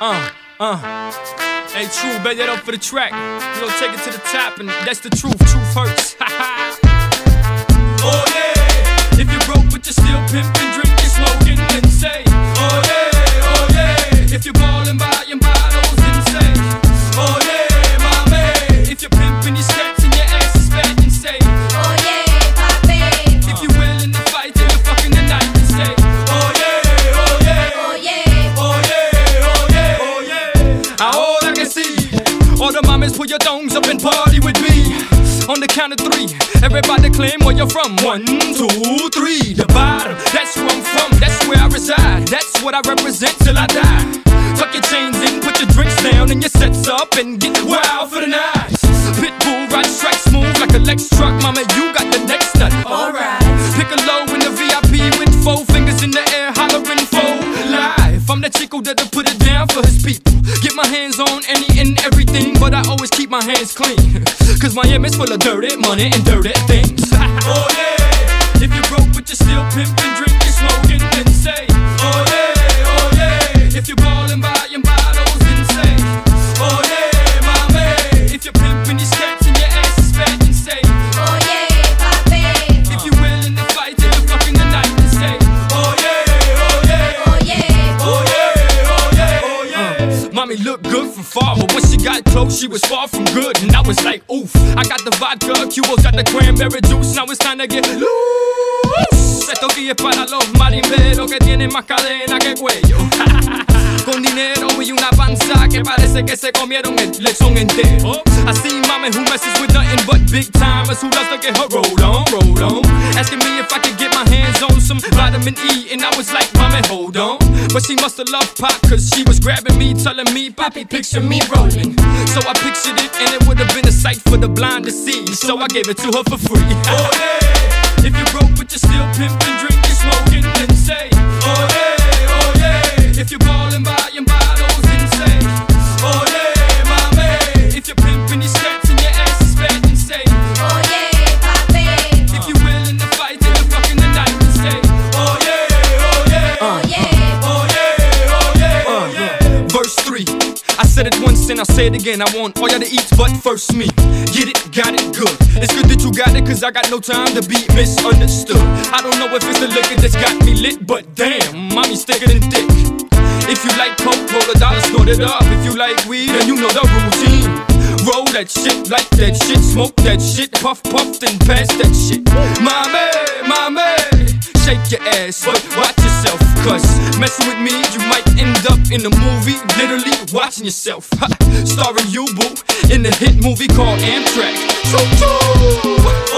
Uh, uh. Hey, true, bet that up for the track. We gon' take it to the top, and that's the truth. Truth hurts. oh yeah. If you're broke, but you're still pimping, All the mamas put your thongs up and party with me. On the count of three, everybody claim where you're from. One, two, three. The bottom, that's where I'm from. That's where I reside. That's what I represent till I die. Tuck your chains in, put your drinks down, and your sets up, and get wild for the night. Pitbull ride strike smooth like a Lex truck, mama. You got the next nut. Alright. Pick a low in the VIP with four fingers in the air, hollering for life. I'm the chico that'll put it down for his people. Get my hands on any and everything, but I always keep my hands clean. Cause Miami's full of dirty money and dirty things. oh yeah, if you're broke but you're still pimping, drinking, smoking, then say, mommy looked good from far, but when she got close, she was far from good. And I was like, oof. I got the vodka, Cubo's got the cranberry juice. Now it's time to get loose. Esto aquí es para los marimberos que tienen más cadena que cuello. Con dinero y una panza que parece que se comieron el lechón entero. I see mama who messes with nothing but big timers who loves to get her roll on, roll on. Some vitamin E, and I was like, mama, hold on. But she must have loved pop, cause she was grabbing me, telling me, Poppy, picture me rolling. So I pictured it, and it would have been a sight for the blind to see. So I gave it to her for free. Oh yeah, if you're broke but you're still pimping, drinking, smoking, then say, oh yeah, said it once and I'll say it again. I want all y'all to eat, but first me. Get it, got it, good. It's good that you got it, cause I got no time to be misunderstood. I don't know if it's the liquor that's got me lit, but damn, mommy's thicker than thick. If you like coke, roll a dollar, snort it up. If you like weed, then you know the routine. Roll that shit, like that shit, smoke that shit, puff, puff, then pass that shit. Mommy, mommy, shake your ass, but watch cause messing with me, you might end up in a movie, literally watching yourself. Ha, starring you, boo, in the hit movie called Amtrak. Choo choo!